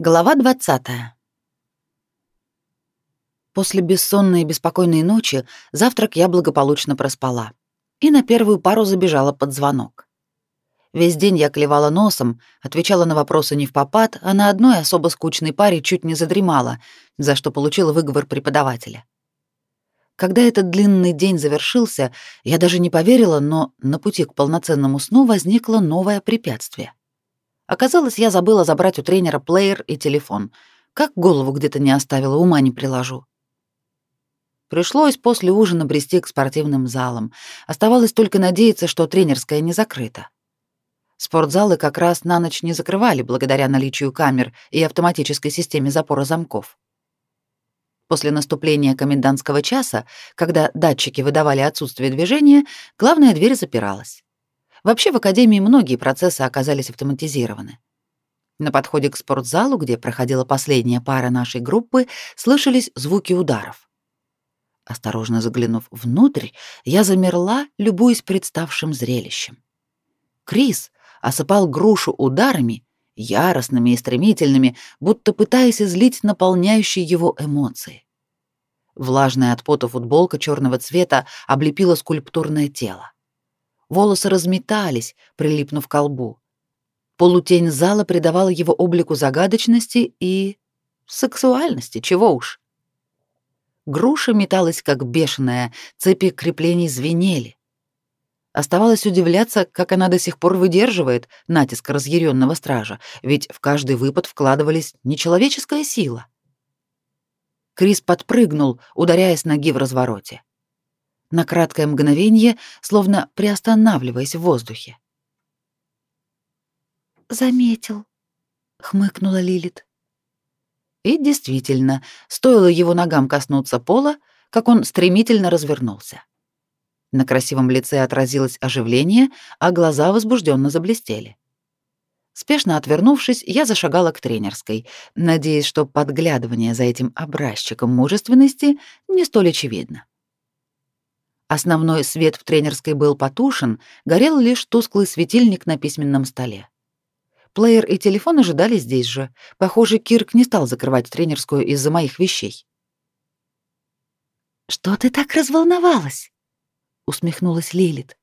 Глава 20. После бессонной и беспокойной ночи завтрак я благополучно проспала и на первую пару забежала под звонок. Весь день я клевала носом, отвечала на вопросы не в попад, а на одной особо скучной паре чуть не задремала, за что получила выговор преподавателя. Когда этот длинный день завершился, я даже не поверила, но на пути к полноценному сну возникло новое препятствие — Оказалось, я забыла забрать у тренера плеер и телефон. Как голову где-то не оставила, ума не приложу. Пришлось после ужина брести к спортивным залам. Оставалось только надеяться, что тренерская не закрыта. Спортзалы как раз на ночь не закрывали благодаря наличию камер и автоматической системе запора замков. После наступления комендантского часа, когда датчики выдавали отсутствие движения, главная дверь запиралась. Вообще в академии многие процессы оказались автоматизированы. На подходе к спортзалу, где проходила последняя пара нашей группы, слышались звуки ударов. Осторожно заглянув внутрь, я замерла, любуясь представшим зрелищем. Крис осыпал грушу ударами, яростными и стремительными, будто пытаясь излить наполняющие его эмоции. Влажная от пота футболка черного цвета облепила скульптурное тело. Волосы разметались, прилипнув к лбу. Полутень зала придавала его облику загадочности и... сексуальности, чего уж. Груша металась как бешеная, цепи креплений звенели. Оставалось удивляться, как она до сих пор выдерживает натиск разъяренного стража, ведь в каждый выпад вкладывались нечеловеческая сила. Крис подпрыгнул, ударяясь ноги в развороте на краткое мгновение, словно приостанавливаясь в воздухе. «Заметил», — хмыкнула Лилит. И действительно, стоило его ногам коснуться пола, как он стремительно развернулся. На красивом лице отразилось оживление, а глаза возбужденно заблестели. Спешно отвернувшись, я зашагала к тренерской, надеясь, что подглядывание за этим образчиком мужественности не столь очевидно. Основной свет в тренерской был потушен, горел лишь тусклый светильник на письменном столе. Плеер и телефон ожидали здесь же. Похоже, Кирк не стал закрывать тренерскую из-за моих вещей. «Что ты так разволновалась?» — усмехнулась Лилит.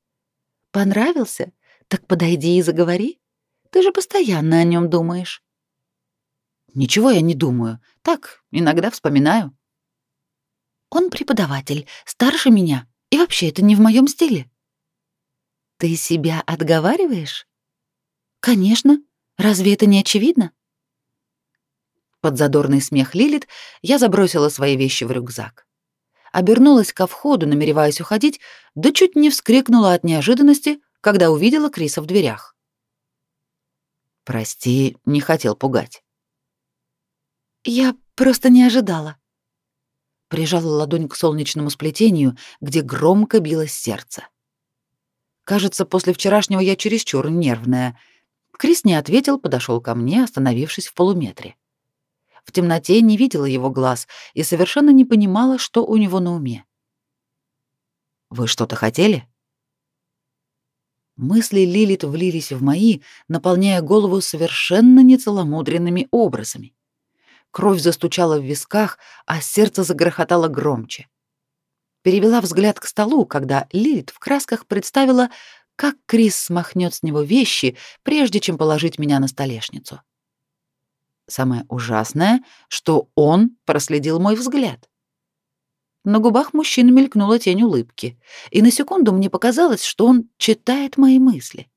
«Понравился? Так подойди и заговори. Ты же постоянно о нем думаешь». «Ничего я не думаю. Так, иногда вспоминаю». «Он преподаватель, старше меня», и вообще, это не в моем стиле. Ты себя отговариваешь? Конечно. Разве это не очевидно? Под задорный смех Лилит я забросила свои вещи в рюкзак. Обернулась ко входу, намереваясь уходить, да чуть не вскрикнула от неожиданности, когда увидела Криса в дверях. Прости, не хотел пугать. Я просто не ожидала прижала ладонь к солнечному сплетению, где громко билось сердце. Кажется, после вчерашнего я чересчур нервная. Крис не ответил, подошел ко мне, остановившись в полуметре. В темноте не видела его глаз и совершенно не понимала, что у него на уме. «Вы что-то хотели?» Мысли Лилит влились в мои, наполняя голову совершенно нецеломудренными образами. Кровь застучала в висках, а сердце загрохотало громче. Перевела взгляд к столу, когда Лилит в красках представила, как Крис смахнет с него вещи, прежде чем положить меня на столешницу. Самое ужасное, что он проследил мой взгляд. На губах мужчины мелькнула тень улыбки, и на секунду мне показалось, что он читает мои мысли.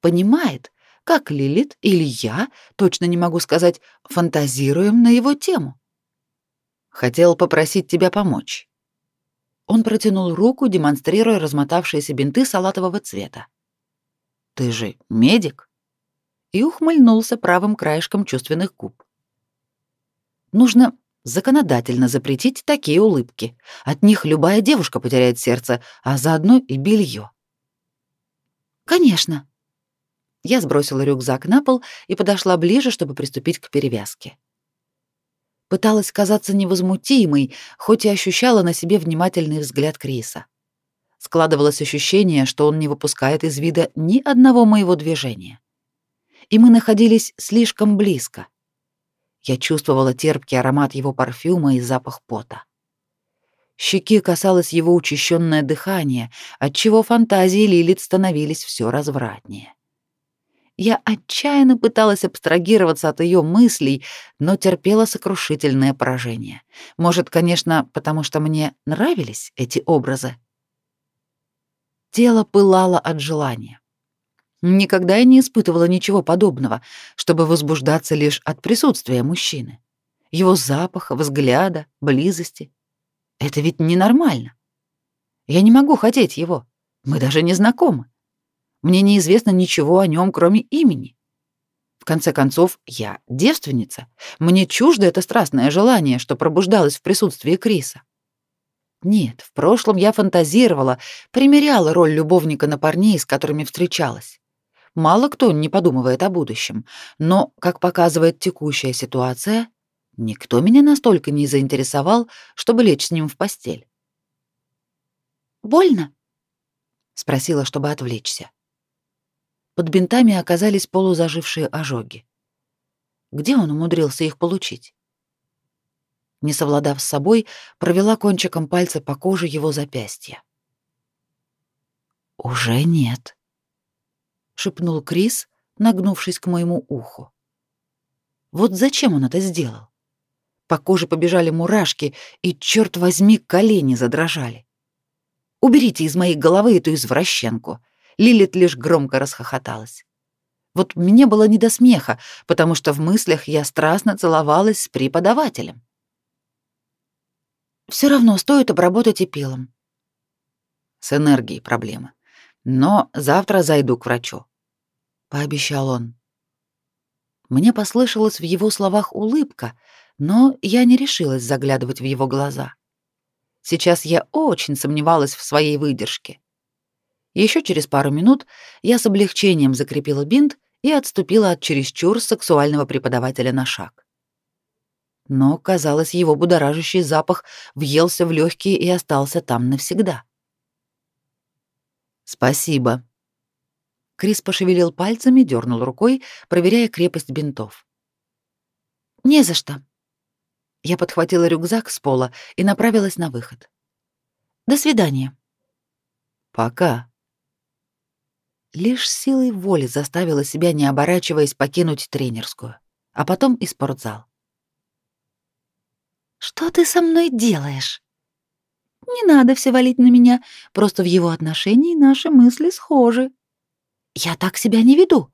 Понимает, как Лилит или я, точно не могу сказать, фантазируем на его тему. Хотел попросить тебя помочь. Он протянул руку, демонстрируя размотавшиеся бинты салатового цвета. Ты же медик? И ухмыльнулся правым краешком чувственных губ. Нужно законодательно запретить такие улыбки. От них любая девушка потеряет сердце, а заодно и белье. Конечно, я сбросила рюкзак на пол и подошла ближе, чтобы приступить к перевязке. Пыталась казаться невозмутимой, хоть и ощущала на себе внимательный взгляд Криса. Складывалось ощущение, что он не выпускает из вида ни одного моего движения. И мы находились слишком близко. Я чувствовала терпкий аромат его парфюма и запах пота. Щеки касалось его учащенное дыхание, отчего фантазии Лилит становились все развратнее. Я отчаянно пыталась абстрагироваться от ее мыслей, но терпела сокрушительное поражение. Может, конечно, потому что мне нравились эти образы. Тело пылало от желания. Никогда я не испытывала ничего подобного, чтобы возбуждаться лишь от присутствия мужчины. Его запаха, взгляда, близости. Это ведь ненормально. Я не могу хотеть его. Мы даже не знакомы. Мне неизвестно ничего о нем, кроме имени. В конце концов, я девственница. Мне чуждо это страстное желание, что пробуждалось в присутствии Криса. Нет, в прошлом я фантазировала, примеряла роль любовника на парней, с которыми встречалась. Мало кто не подумывает о будущем, но, как показывает текущая ситуация, никто меня настолько не заинтересовал, чтобы лечь с ним в постель. «Больно?» — спросила, чтобы отвлечься. Под бинтами оказались полузажившие ожоги. Где он умудрился их получить? Не совладав с собой, провела кончиком пальца по коже его запястья. «Уже нет», — шепнул Крис, нагнувшись к моему уху. «Вот зачем он это сделал?» По коже побежали мурашки, и, черт возьми, колени задрожали. «Уберите из моей головы эту извращенку», Лилит лишь громко расхохоталась. Вот мне было не до смеха, потому что в мыслях я страстно целовалась с преподавателем. Все равно стоит обработать и пилом. С энергией проблема. Но завтра зайду к врачу, пообещал он. Мне послышалась в его словах улыбка, но я не решилась заглядывать в его глаза. Сейчас я очень сомневалась в своей выдержке. Еще через пару минут я с облегчением закрепила бинт и отступила от чересчур сексуального преподавателя на шаг. Но, казалось, его будоражащий запах въелся в легкие и остался там навсегда. «Спасибо». Крис пошевелил пальцами, дернул рукой, проверяя крепость бинтов. «Не за что». Я подхватила рюкзак с пола и направилась на выход. «До свидания». «Пока», Лишь силой воли заставила себя, не оборачиваясь, покинуть тренерскую, а потом и спортзал. «Что ты со мной делаешь?» «Не надо все валить на меня, просто в его отношении наши мысли схожи. Я так себя не веду.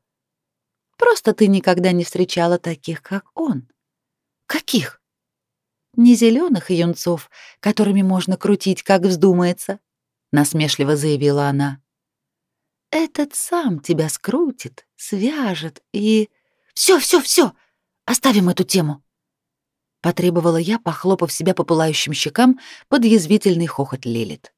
Просто ты никогда не встречала таких, как он». «Каких?» «Не зеленых юнцов, которыми можно крутить, как вздумается», — насмешливо заявила она. Этот сам тебя скрутит, свяжет и... Все, все, все! Оставим эту тему!» Потребовала я, похлопав себя по пылающим щекам под язвительный хохот Лилит.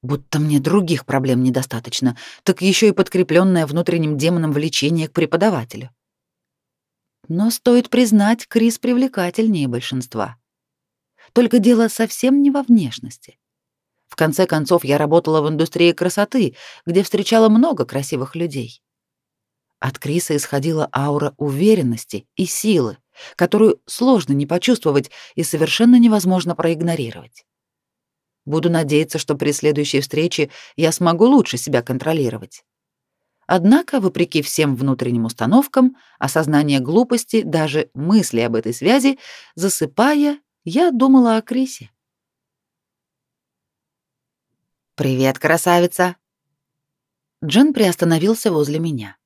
Будто мне других проблем недостаточно, так еще и подкрепленное внутренним демоном влечение к преподавателю. Но стоит признать, Крис привлекательнее большинства. Только дело совсем не во внешности. В конце концов, я работала в индустрии красоты, где встречала много красивых людей. От Криса исходила аура уверенности и силы, которую сложно не почувствовать и совершенно невозможно проигнорировать. Буду надеяться, что при следующей встрече я смогу лучше себя контролировать. Однако, вопреки всем внутренним установкам, осознание глупости, даже мысли об этой связи, засыпая, я думала о Крисе. «Привет, красавица!» Джен приостановился возле меня.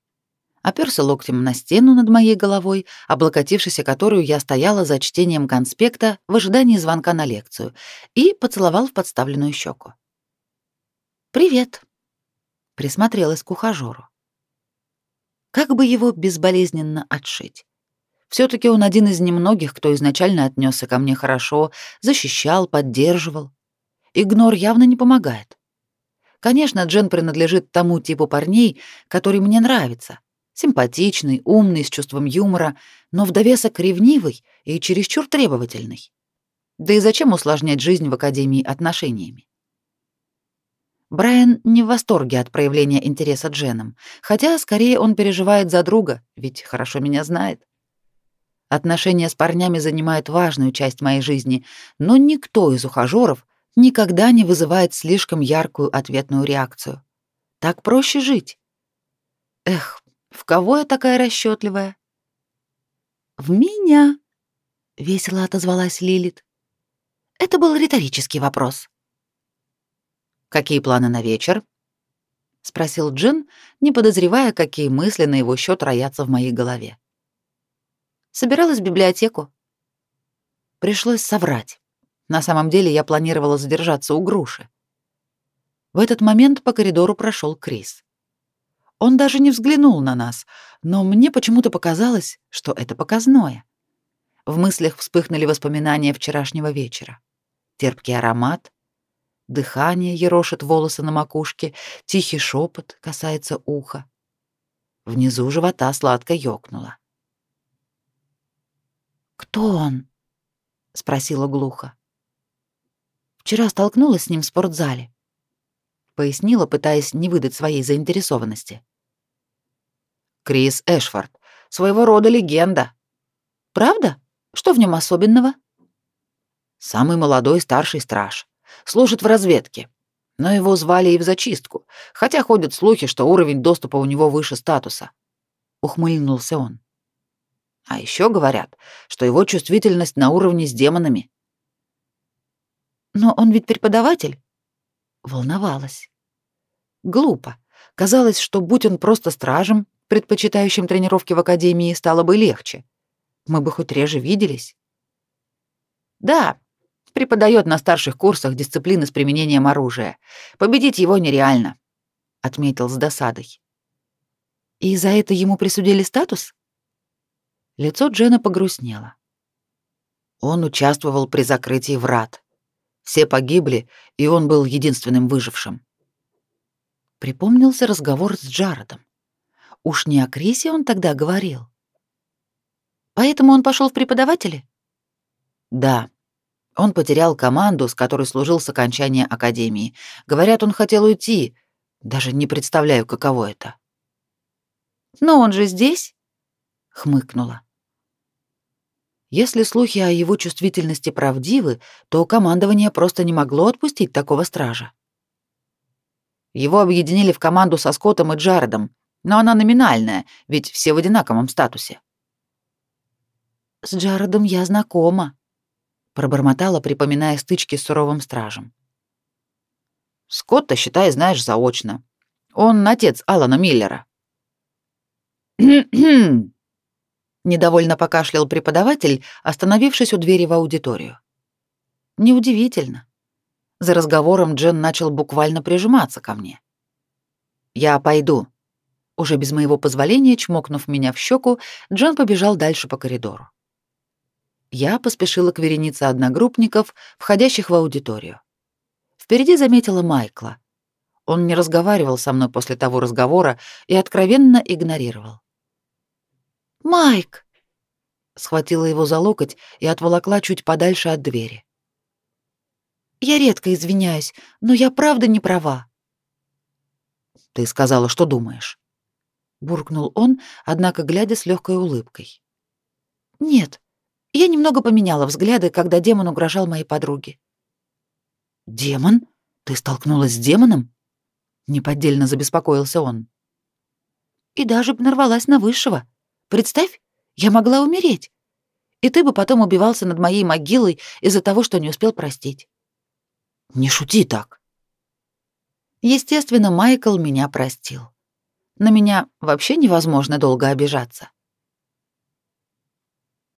Оперся локтем на стену над моей головой, облокотившись о которую я стояла за чтением конспекта в ожидании звонка на лекцию, и поцеловал в подставленную щеку. «Привет!» — присмотрелась к ухажеру. Как бы его безболезненно отшить? все таки он один из немногих, кто изначально отнесся ко мне хорошо, защищал, поддерживал. Игнор явно не помогает. Конечно, Джен принадлежит тому типу парней, который мне нравится. Симпатичный, умный, с чувством юмора, но в довесок ревнивый и чересчур требовательный. Да и зачем усложнять жизнь в Академии отношениями? Брайан не в восторге от проявления интереса Дженом, хотя скорее он переживает за друга, ведь хорошо меня знает. Отношения с парнями занимают важную часть моей жизни, но никто из ухажеров никогда не вызывает слишком яркую ответную реакцию. Так проще жить. Эх, в кого я такая расчетливая? В меня, весело отозвалась Лилит. Это был риторический вопрос. Какие планы на вечер? спросил Джин, не подозревая, какие мысли на его счет роятся в моей голове. Собиралась в библиотеку. Пришлось соврать. На самом деле я планировала задержаться у груши. В этот момент по коридору прошел Крис. Он даже не взглянул на нас, но мне почему-то показалось, что это показное. В мыслях вспыхнули воспоминания вчерашнего вечера. Терпкий аромат, дыхание ерошит волосы на макушке, тихий шепот касается уха. Внизу живота сладко ёкнуло. «Кто он?» — спросила глухо. «Вчера столкнулась с ним в спортзале», — пояснила, пытаясь не выдать своей заинтересованности. «Крис Эшфорд, своего рода легенда». «Правда? Что в нем особенного?» «Самый молодой старший страж. Служит в разведке. Но его звали и в зачистку, хотя ходят слухи, что уровень доступа у него выше статуса». Ухмыльнулся он. А еще говорят, что его чувствительность на уровне с демонами. Но он ведь преподаватель. Волновалась. Глупо. Казалось, что будь он просто стражем, предпочитающим тренировки в академии, стало бы легче. Мы бы хоть реже виделись. Да, преподает на старших курсах дисциплины с применением оружия. Победить его нереально, отметил с досадой. И за это ему присудили статус? Лицо Джена погрустнело. Он участвовал при закрытии врат. Все погибли, и он был единственным выжившим. Припомнился разговор с Джаредом. Уж не о Крисе он тогда говорил. Поэтому он пошел в преподаватели? Да. Он потерял команду, с которой служил с окончания академии. Говорят, он хотел уйти. Даже не представляю, каково это. Но он же здесь хмыкнула. Если слухи о его чувствительности правдивы, то командование просто не могло отпустить такого стража. Его объединили в команду со Скоттом и Джаредом, но она номинальная, ведь все в одинаковом статусе. «С Джаредом я знакома», — пробормотала, припоминая стычки с суровым стражем. «Скотта, считай, знаешь заочно. Он отец Алана Миллера». Недовольно покашлял преподаватель, остановившись у двери в аудиторию. Неудивительно. За разговором Джен начал буквально прижиматься ко мне. «Я пойду». Уже без моего позволения, чмокнув меня в щеку, Джен побежал дальше по коридору. Я поспешила к веренице одногруппников, входящих в аудиторию. Впереди заметила Майкла. Он не разговаривал со мной после того разговора и откровенно игнорировал. «Майк!» Схватила его за локоть и отволокла чуть подальше от двери. «Я редко извиняюсь, но я правда не права». «Ты сказала, что думаешь?» Буркнул он, однако глядя с легкой улыбкой. «Нет, я немного поменяла взгляды, когда демон угрожал моей подруге». «Демон? Ты столкнулась с демоном?» Неподдельно забеспокоился он. «И даже нарвалась на высшего», Представь, я могла умереть. И ты бы потом убивался над моей могилой из-за того, что не успел простить. Не шути так. Естественно, Майкл меня простил. На меня вообще невозможно долго обижаться.